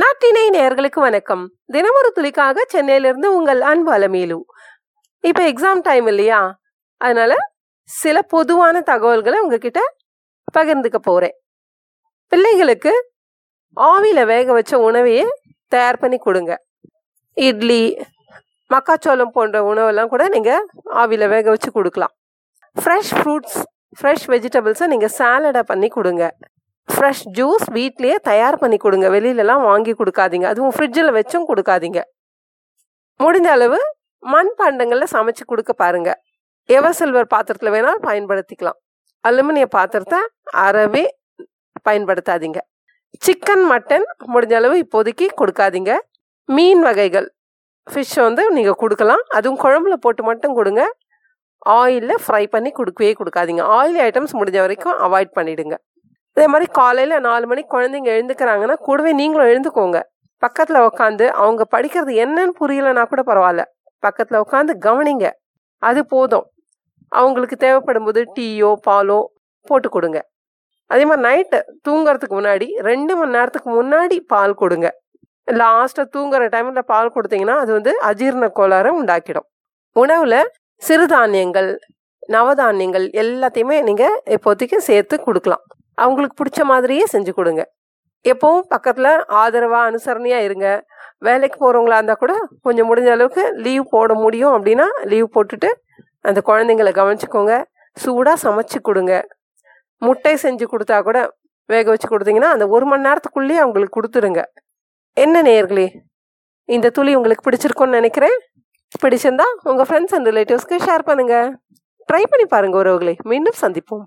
நாட்டினை நேர்களுக்கு வணக்கம். தினமொரு துளிக்காக சென்னையிலிருந்து உங்கள் அன்பு அலமேலு. இப்போ எக்ஸாம் டைம் இல்லையா? அதனால சில பொதுவான தகவல்களை உங்ககிட்ட பகிர்ந்துக்க போகிறேன் பிள்ளைகளுக்கு ஆவியில் வேக வச்ச உணவையே தயார் பண்ணி கொடுங்க. இட்லி மக்காச்சோளம் போன்ற உணவெல்லாம் கூட நீங்கள் ஆவியில் வேக வச்சு கொடுக்கலாம். ஃப்ரெஷ் ஃப்ரூட்ஸ் ஃப்ரெஷ் வெஜிடபிள்ஸை நீங்கள் சாலடாக பண்ணி கொடுங்க. ஃப்ரெஷ் ஜூஸ் வீட்லேயே தயார் பண்ணி கொடுங்க. வெளியிலலாம் வாங்கி கொடுக்காதீங்க. அதுவும் ஃப்ரிட்ஜில் வச்சும் கொடுக்காதீங்க. முடிஞ்ச அளவு மண் பாண்டங்களில் சமைச்சு கொடுக்க பாருங்க. எவர் சில்வர் பாத்திரத்தில் வேணாலும் பயன்படுத்திக்கலாம். அலுமினிய பாத்திரத்தை அறவே பயன்படுத்தாதீங்க. சிக்கன் மட்டன் முடிஞ்ச அளவு இப்போதைக்கு கொடுக்காதீங்க. மீன் வகைகள் ஃபிஷ் வந்து நீங்கள் கொடுக்கலாம். அதுவும் குழம்புல போட்டு மட்டும் கொடுங்க. ஆயிலில் ஃப்ரை பண்ணி கொடுக்கவே கொடுக்காதீங்க. ஆயில் ஐட்டம்ஸ் முடிஞ்ச வரைக்கும் அவாய்ட் பண்ணிவிடுங்க அதே மாதிரி காலையில் நாலு மணிக்கு குழந்தைங்க எழுந்துக்கிறாங்கன்னா கூடவே நீங்களும் எழுந்துக்கோங்க. பக்கத்தில் உட்காந்து அவங்க படிக்கிறது என்னன்னு புரியலன்னா கூட பரவாயில்ல. பக்கத்தில் உட்காந்து கவனிங்க. அது போதும். அவங்களுக்கு தேவைப்படும் போது டீயோ பாலோ போட்டு கொடுங்க. அதே மாதிரி நைட்டு தூங்குறதுக்கு முன்னாடி ரெண்டு மணி நேரத்துக்கு முன்னாடி பால் கொடுங்க. லாஸ்ட்டாக தூங்குற டைமில் பால் கொடுத்தீங்கன்னா அது வந்து அஜீரண கோளாறு உண்டாக்கிடும். உணவில் சிறுதானியங்கள் நவதானியங்கள் எல்லாத்தையுமே நீங்கள் இப்போதைக்கு சேர்த்து கொடுக்கலாம். அவங்களுக்கு பிடிச்ச மாதிரியே செஞ்சு கொடுங்க. எப்பவும் பக்கத்தில் ஆதரவாக அனுசரணையாக இருங்க. வேலைக்கு போகிறவங்களா இருந்தால் கூட கொஞ்சம் முடிஞ்ச அளவுக்கு லீவ் போட முடியும் அப்படின்னா லீவ் போட்டுட்டு அந்த குழந்தைங்களை கவனிச்சுக்கோங்க. சூடாக சமைச்சு கொடுங்க. முட்டை செஞ்சு கொடுத்தா கூட வேக வச்சு கொடுத்தீங்கன்னா அந்த ஒரு மணி நேரத்துக்குள்ளேயே அவங்களுக்கு கொடுத்துருங்க. என்ன நேயர்களே இந்த துளி உங்களுக்கு பிடிச்சிருக்கும்னு நினைக்கிறேன். பிடிச்சிருந்தா உங்கள் ஃப்ரெண்ட்ஸ் அண்ட் ரிலேட்டிவ்ஸ்க்கு ஷேர் பண்ணுங்கள் ட்ரை பண்ணி பாருங்கள் உறவுகளை. மீண்டும் சந்திப்போம்.